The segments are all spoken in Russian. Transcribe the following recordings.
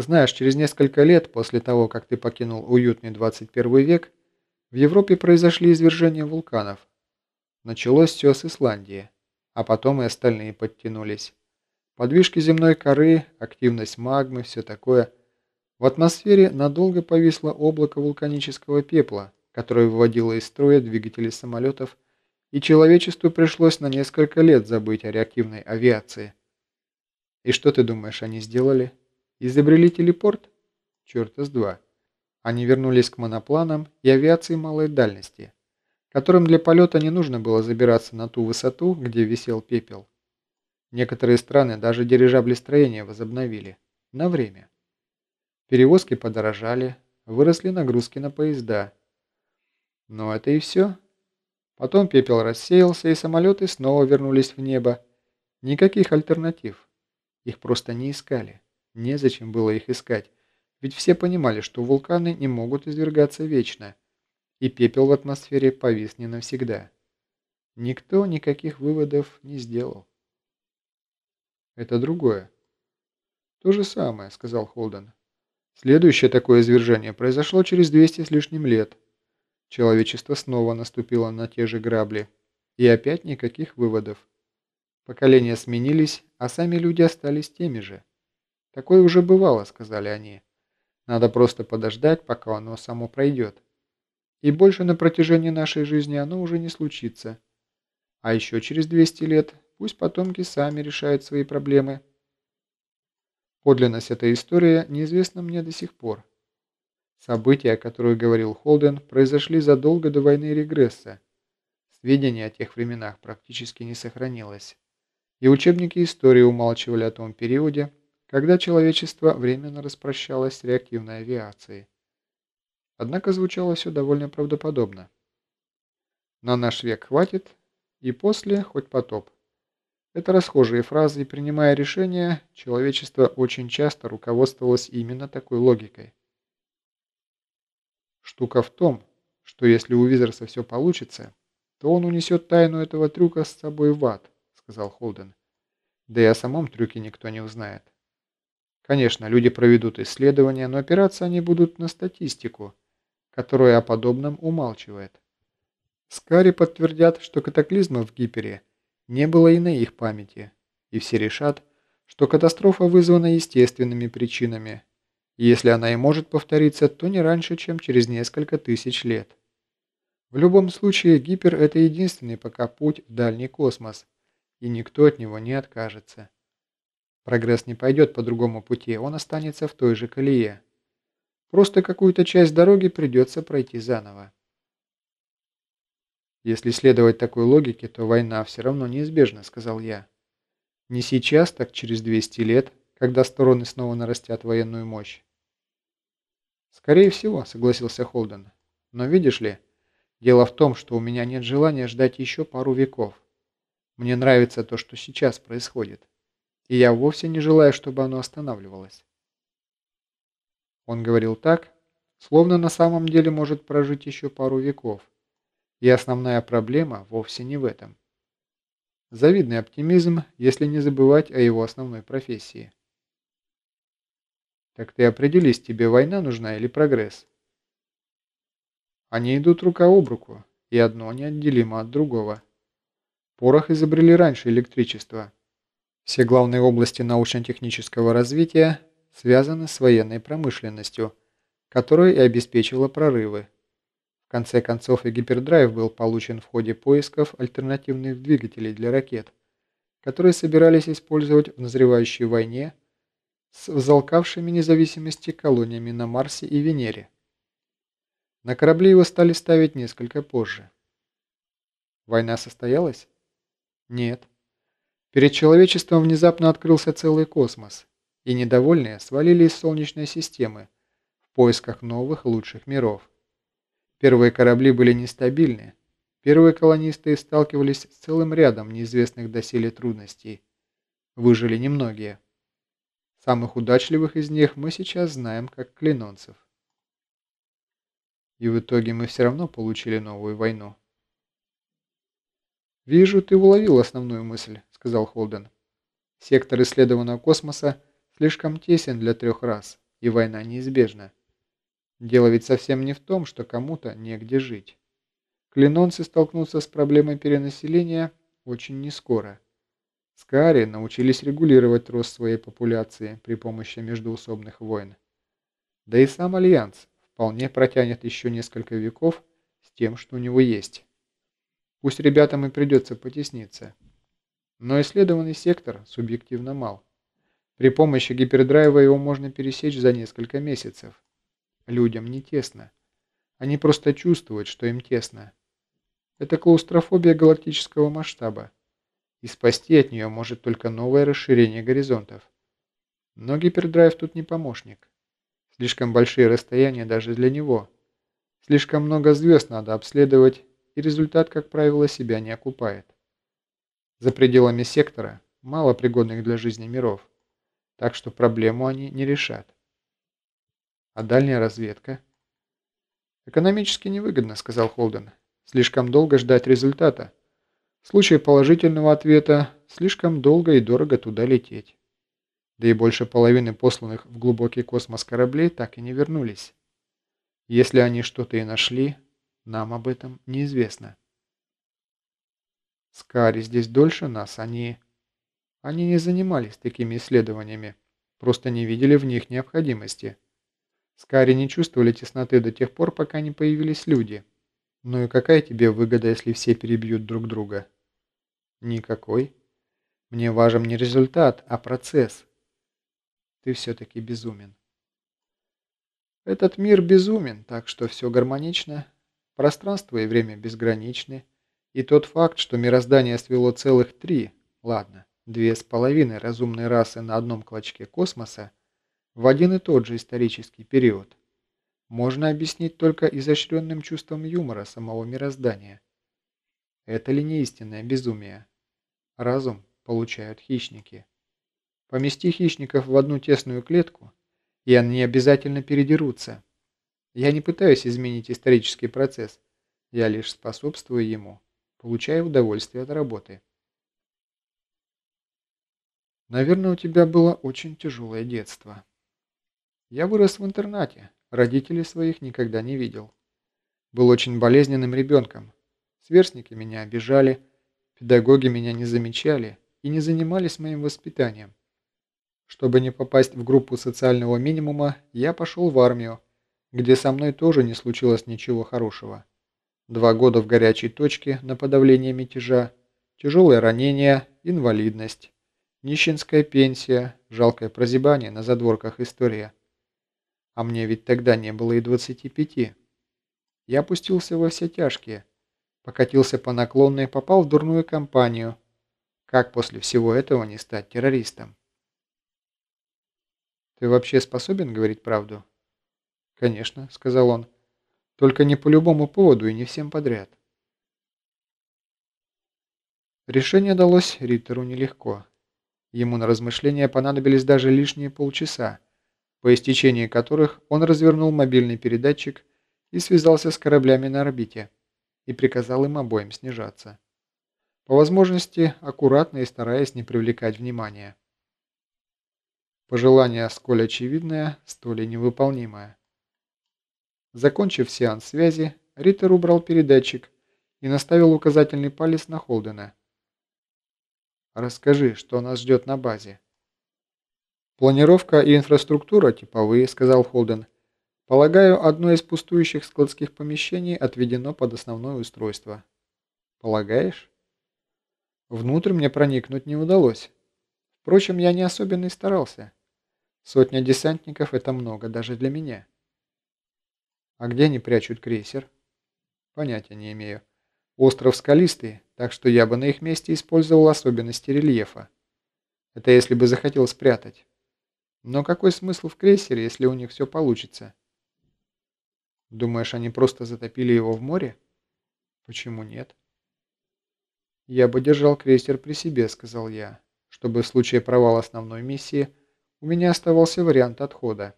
Знаешь, через несколько лет после того, как ты покинул уютный 21 век, в Европе произошли извержения вулканов. Началось все с Исландии, а потом и остальные подтянулись. Подвижки земной коры, активность магмы, все такое. В атмосфере надолго повисло облако вулканического пепла, которое выводило из строя двигатели самолетов, и человечеству пришлось на несколько лет забыть о реактивной авиации. И что ты думаешь, они сделали? Изобрели телепорт? Черта с два. Они вернулись к монопланам и авиации малой дальности, которым для полета не нужно было забираться на ту высоту, где висел пепел. Некоторые страны даже дирижаблестроение возобновили. На время. Перевозки подорожали, выросли нагрузки на поезда. Но это и все. Потом пепел рассеялся, и самолеты снова вернулись в небо. Никаких альтернатив. Их просто не искали. Незачем было их искать, ведь все понимали, что вулканы не могут извергаться вечно, и пепел в атмосфере повис не навсегда. Никто никаких выводов не сделал. Это другое. То же самое, сказал Холден. Следующее такое извержение произошло через 200 с лишним лет. Человечество снова наступило на те же грабли. И опять никаких выводов. Поколения сменились, а сами люди остались теми же. Такое уже бывало, сказали они. Надо просто подождать, пока оно само пройдет. И больше на протяжении нашей жизни оно уже не случится. А еще через 200 лет пусть потомки сами решают свои проблемы. Подлинность этой истории неизвестна мне до сих пор. События, о которых говорил Холден, произошли задолго до войны регресса. Сведений о тех временах практически не сохранилось. И учебники истории умалчивали о том периоде, когда человечество временно распрощалось с реактивной авиацией. Однако звучало все довольно правдоподобно. На наш век хватит, и после хоть потоп. Это расхожие фразы, и принимая решения, человечество очень часто руководствовалось именно такой логикой. Штука в том, что если у Визерса все получится, то он унесет тайну этого трюка с собой в ад, сказал Холден. Да и о самом трюке никто не узнает. Конечно, люди проведут исследования, но опираться они будут на статистику, которая о подобном умалчивает. Скари подтвердят, что катаклизмов в Гипере не было и на их памяти, и все решат, что катастрофа вызвана естественными причинами, и если она и может повториться, то не раньше, чем через несколько тысяч лет. В любом случае, Гипер – это единственный пока путь в дальний космос, и никто от него не откажется. Прогресс не пойдет по другому пути, он останется в той же колее. Просто какую-то часть дороги придется пройти заново. Если следовать такой логике, то война все равно неизбежна, сказал я. Не сейчас, так через 200 лет, когда стороны снова нарастят военную мощь. Скорее всего, согласился Холден. Но видишь ли, дело в том, что у меня нет желания ждать еще пару веков. Мне нравится то, что сейчас происходит и я вовсе не желаю, чтобы оно останавливалось. Он говорил так, словно на самом деле может прожить еще пару веков, и основная проблема вовсе не в этом. Завидный оптимизм, если не забывать о его основной профессии. Так ты определись, тебе война нужна или прогресс? Они идут рука об руку, и одно неотделимо от другого. Порох изобрели раньше электричества, все главные области научно-технического развития связаны с военной промышленностью, которая и обеспечивала прорывы. В конце концов и гипердрайв был получен в ходе поисков альтернативных двигателей для ракет, которые собирались использовать в назревающей войне с взалкавшими независимости колониями на Марсе и Венере. На корабли его стали ставить несколько позже. Война состоялась? Нет. Перед человечеством внезапно открылся целый космос, и недовольные свалили из Солнечной системы в поисках новых лучших миров. Первые корабли были нестабильны, первые колонисты сталкивались с целым рядом неизвестных доселе трудностей. Выжили немногие. Самых удачливых из них мы сейчас знаем как клинонцев. И в итоге мы все равно получили новую войну. «Вижу, ты уловил основную мысль», сказал Холден. Сектор исследованного космоса слишком тесен для трех раз, и война неизбежна. Дело ведь совсем не в том, что кому-то негде жить. Клинонцы столкнутся с проблемой перенаселения очень нескоро. Скари научились регулировать рост своей популяции при помощи междуусобных войн. Да и сам Альянс вполне протянет еще несколько веков с тем, что у него есть. Пусть ребятам и придется потесниться. Но исследованный сектор субъективно мал. При помощи гипердрайва его можно пересечь за несколько месяцев. Людям не тесно. Они просто чувствуют, что им тесно. Это клаустрофобия галактического масштаба. И спасти от нее может только новое расширение горизонтов. Но гипердрайв тут не помощник. Слишком большие расстояния даже для него. Слишком много звезд надо обследовать, и результат, как правило, себя не окупает. За пределами сектора мало пригодных для жизни миров, так что проблему они не решат. А дальняя разведка? Экономически невыгодно, сказал Холден. Слишком долго ждать результата. В случае положительного ответа слишком долго и дорого туда лететь. Да и больше половины посланных в глубокий космос кораблей так и не вернулись. Если они что-то и нашли, нам об этом неизвестно. Скари здесь дольше нас, они... Они не занимались такими исследованиями, просто не видели в них необходимости. Скари не чувствовали тесноты до тех пор, пока не появились люди. Ну и какая тебе выгода, если все перебьют друг друга? Никакой. Мне важен не результат, а процесс. Ты все-таки безумен. Этот мир безумен, так что все гармонично. Пространство и время безграничны. И тот факт, что мироздание свело целых три, ладно, две с половиной разумной расы на одном клочке космоса, в один и тот же исторический период можно объяснить только изощренным чувством юмора самого мироздания. Это ли не истинное безумие? Разум получают хищники. Помести хищников в одну тесную клетку, и они обязательно передерутся. Я не пытаюсь изменить исторический процесс, я лишь способствую ему, получая удовольствие от работы. Наверное, у тебя было очень тяжелое детство. Я вырос в интернате, Родителей своих никогда не видел. Был очень болезненным ребенком. Сверстники меня обижали, педагоги меня не замечали и не занимались моим воспитанием. Чтобы не попасть в группу социального минимума, я пошел в армию, где со мной тоже не случилось ничего хорошего. Два года в горячей точке на подавление мятежа, тяжелое ранение, инвалидность, нищенская пенсия, жалкое прозябание на задворках истории. А мне ведь тогда не было и 25. Я опустился во все тяжкие. Покатился по наклонной, попал в дурную компанию. Как после всего этого не стать террористом? «Ты вообще способен говорить правду?» «Конечно», — сказал он. «Только не по любому поводу и не всем подряд». Решение далось Риттеру нелегко. Ему на размышления понадобились даже лишние полчаса по истечении которых он развернул мобильный передатчик и связался с кораблями на орбите и приказал им обоим снижаться. По возможности, аккуратно и стараясь не привлекать внимания. Пожелание сколь очевидное, столь и невыполнимое. Закончив сеанс связи, Риттер убрал передатчик и наставил указательный палец на Холдена. «Расскажи, что нас ждет на базе». «Планировка и инфраструктура типовые», — сказал Холден. «Полагаю, одно из пустующих складских помещений отведено под основное устройство». «Полагаешь?» Внутрь мне проникнуть не удалось. Впрочем, я не особенно и старался. Сотня десантников — это много даже для меня. А где они прячут крейсер? Понятия не имею. Остров скалистый, так что я бы на их месте использовал особенности рельефа. Это если бы захотел спрятать. Но какой смысл в крейсере, если у них все получится? Думаешь, они просто затопили его в море? Почему нет? Я бы держал крейсер при себе, сказал я, чтобы в случае провала основной миссии у меня оставался вариант отхода.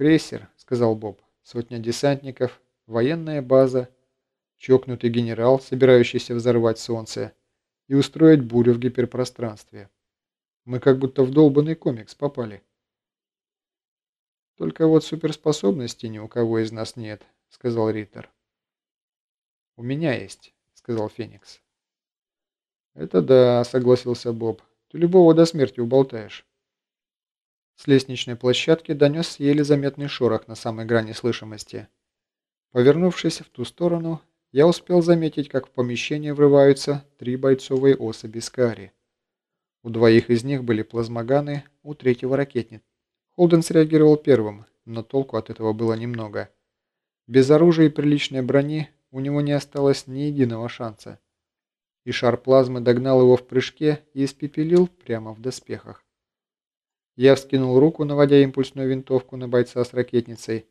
«Крейсер», — сказал Боб, — «сотня десантников, военная база, чокнутый генерал, собирающийся взорвать солнце и устроить бурю в гиперпространстве». Мы как будто в долбанный комикс попали. Только вот суперспособностей ни у кого из нас нет, сказал Риттер. У меня есть, сказал Феникс. Это да, согласился Боб. Ты любого до смерти уболтаешь. С лестничной площадки донес еле заметный шорох на самой грани слышимости. Повернувшись в ту сторону, я успел заметить, как в помещение врываются три бойцовые особи Скари. У двоих из них были плазмоганы, у третьего ракетниц. Холден среагировал первым, но толку от этого было немного. Без оружия и приличной брони у него не осталось ни единого шанса. И шар плазмы догнал его в прыжке и испепелил прямо в доспехах. Я вскинул руку, наводя импульсную винтовку на бойца с ракетницей,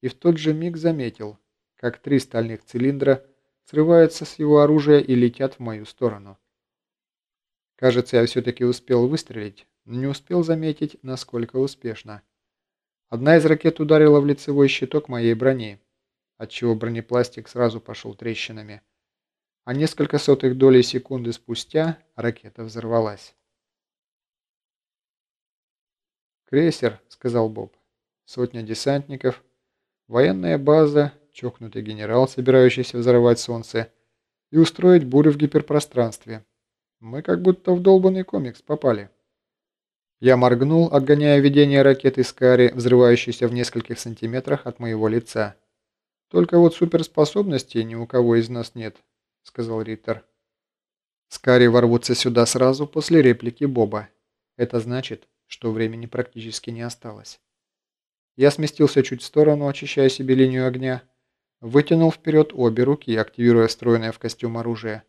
и в тот же миг заметил, как три стальных цилиндра срываются с его оружия и летят в мою сторону. Кажется, я все-таки успел выстрелить, но не успел заметить, насколько успешно. Одна из ракет ударила в лицевой щиток моей брони, отчего бронепластик сразу пошел трещинами. А несколько сотых долей секунды спустя ракета взорвалась. «Крейсер», — сказал Боб. «Сотня десантников, военная база, чокнутый генерал, собирающийся взорвать солнце, и устроить бурю в гиперпространстве». Мы как будто в долбанный комикс попали. Я моргнул, отгоняя видение ракеты Скари, взрывающейся в нескольких сантиметрах от моего лица. «Только вот суперспособностей ни у кого из нас нет», — сказал Риттер. Скари ворвутся сюда сразу после реплики Боба. Это значит, что времени практически не осталось. Я сместился чуть в сторону, очищая себе линию огня, вытянул вперед обе руки, активируя встроенное в костюм оружие.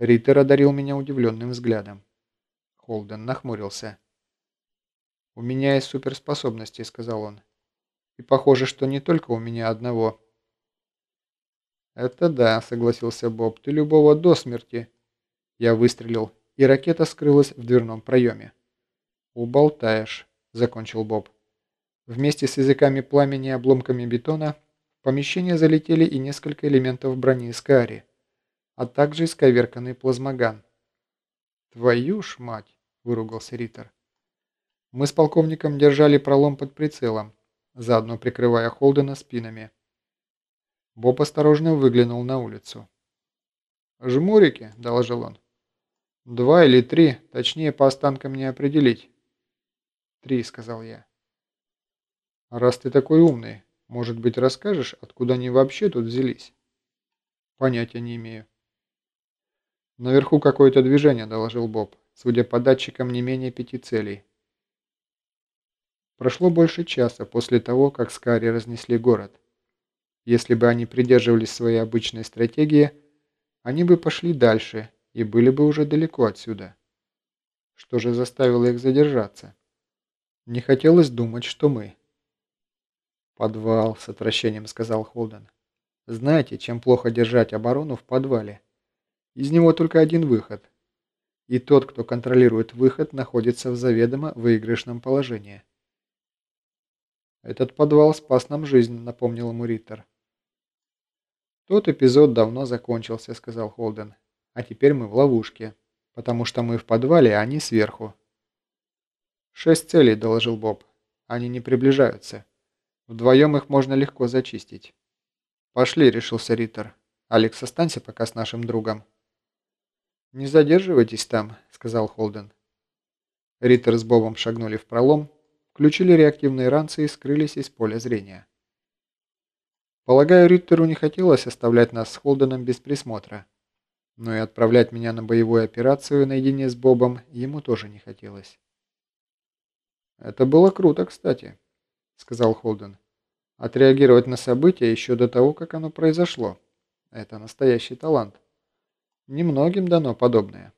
Риттер одарил меня удивленным взглядом. Холден нахмурился. «У меня есть суперспособности», — сказал он. «И похоже, что не только у меня одного». «Это да», — согласился Боб. «Ты любого до смерти». Я выстрелил, и ракета скрылась в дверном проеме. «Уболтаешь», — закончил Боб. Вместе с языками пламени и обломками бетона в помещение залетели и несколько элементов брони Скари а также исковерканный плазмоган. «Твою ж мать!» – выругался Риттер. Мы с полковником держали пролом под прицелом, заодно прикрывая Холдена спинами. Боб осторожно выглянул на улицу. «Жмурики», – доложил он. «Два или три, точнее по останкам не определить». «Три», – сказал я. «Раз ты такой умный, может быть, расскажешь, откуда они вообще тут взялись?» «Понятия не имею». «Наверху какое-то движение», – доложил Боб. «Судя по датчикам, не менее пяти целей». Прошло больше часа после того, как Скари разнесли город. Если бы они придерживались своей обычной стратегии, они бы пошли дальше и были бы уже далеко отсюда. Что же заставило их задержаться? Не хотелось думать, что мы. «Подвал», — с отвращением сказал Холден. «Знаете, чем плохо держать оборону в подвале?» Из него только один выход. И тот, кто контролирует выход, находится в заведомо выигрышном положении. «Этот подвал спас нам жизнь», — напомнил ему Риттер. «Тот эпизод давно закончился», — сказал Холден. «А теперь мы в ловушке, потому что мы в подвале, а они сверху». «Шесть целей», — доложил Боб. «Они не приближаются. Вдвоем их можно легко зачистить». «Пошли», — решился Риттер. «Алекс, останься пока с нашим другом». «Не задерживайтесь там», — сказал Холден. Риттер с Бобом шагнули в пролом, включили реактивные ранцы и скрылись из поля зрения. Полагаю, Риттеру не хотелось оставлять нас с Холденом без присмотра. Но и отправлять меня на боевую операцию наедине с Бобом ему тоже не хотелось. «Это было круто, кстати», — сказал Холден. «Отреагировать на события еще до того, как оно произошло. Это настоящий талант». Немногим дано подобное.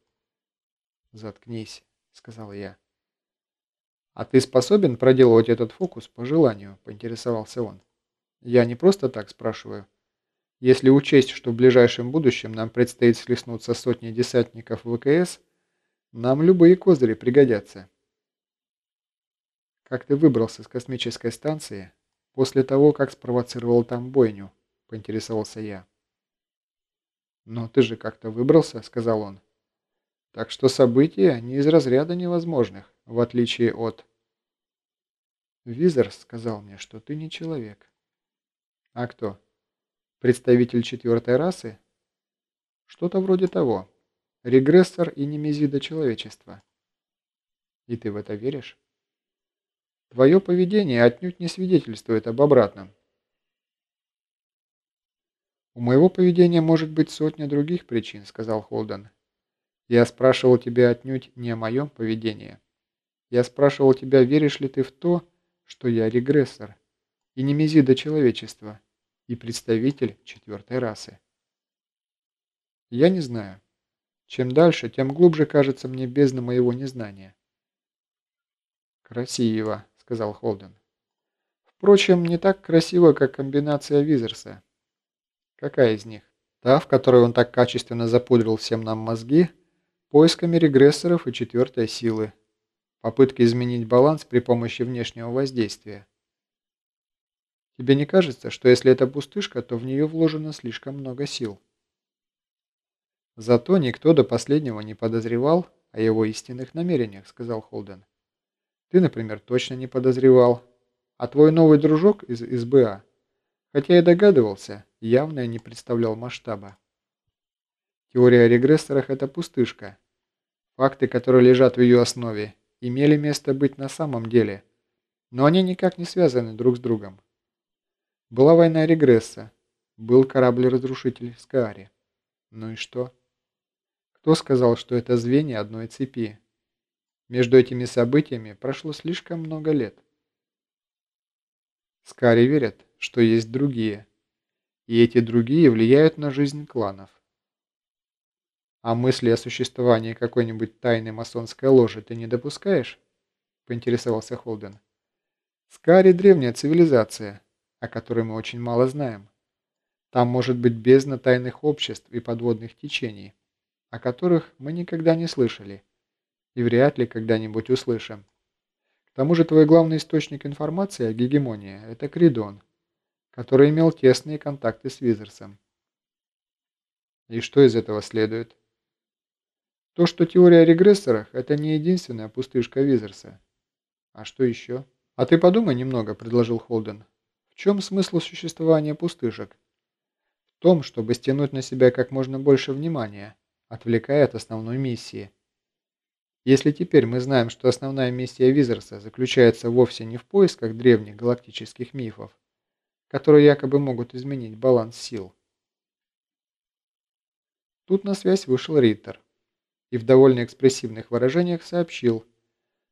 «Заткнись», — сказал я. «А ты способен проделывать этот фокус по желанию?» – поинтересовался он. «Я не просто так спрашиваю. Если учесть, что в ближайшем будущем нам предстоит слеснуться сотни десантников ВКС, нам любые козыри пригодятся». «Как ты выбрался с космической станции после того, как спровоцировал там бойню?» – поинтересовался я. «Но ты же как-то выбрался», — сказал он. «Так что события не из разряда невозможных, в отличие от...» Визерс сказал мне, что ты не человек. А кто? Представитель четвертой расы? Что-то вроде того. Регрессор и немезида человечества. И ты в это веришь? Твое поведение отнюдь не свидетельствует об обратном. «У моего поведения может быть сотня других причин», — сказал Холден. «Я спрашивал тебя отнюдь не о моем поведении. Я спрашивал тебя, веришь ли ты в то, что я регрессор, и немезида человечества, и представитель четвертой расы». «Я не знаю. Чем дальше, тем глубже кажется мне бездна моего незнания». «Красиво», сказал Холден. Впрочем, не так красиво, как комбинация Визерса. Какая из них? Та, в которой он так качественно запудрил всем нам мозги, поисками регрессоров и четвертой силы, попытки изменить баланс при помощи внешнего воздействия. Тебе не кажется, что если это пустышка, то в нее вложено слишком много сил? Зато никто до последнего не подозревал о его истинных намерениях, сказал Холден. Ты, например, точно не подозревал. А твой новый дружок из СБА, хотя и догадывался, явно не представлял масштаба. Теория о регрессорах – это пустышка. Факты, которые лежат в ее основе, имели место быть на самом деле, но они никак не связаны друг с другом. Была война регресса, был корабль-разрушитель Скаари. Ну и что? Кто сказал, что это звенья одной цепи? Между этими событиями прошло слишком много лет. Скари верят, что есть другие, и эти другие влияют на жизнь кланов. А мысли о существовании какой-нибудь тайной масонской ложи ты не допускаешь? Поинтересовался Холден. Скари – древняя цивилизация, о которой мы очень мало знаем. Там может быть бездна тайных обществ и подводных течений, о которых мы никогда не слышали и вряд ли когда-нибудь услышим. К тому же твой главный источник информации о гегемонии – это Кридон, который имел тесные контакты с Визерсом. И что из этого следует? То, что теория о регрессорах – это не единственная пустышка Визерса. А что еще? А ты подумай немного, предложил Холден. В чем смысл существования пустышек? В том, чтобы стянуть на себя как можно больше внимания, отвлекая от основной миссии – если теперь мы знаем, что основная миссия Визерса заключается вовсе не в поисках древних галактических мифов, которые якобы могут изменить баланс сил. Тут на связь вышел Риттер и в довольно экспрессивных выражениях сообщил,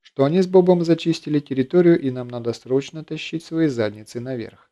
что они с Бобом зачистили территорию и нам надо срочно тащить свои задницы наверх.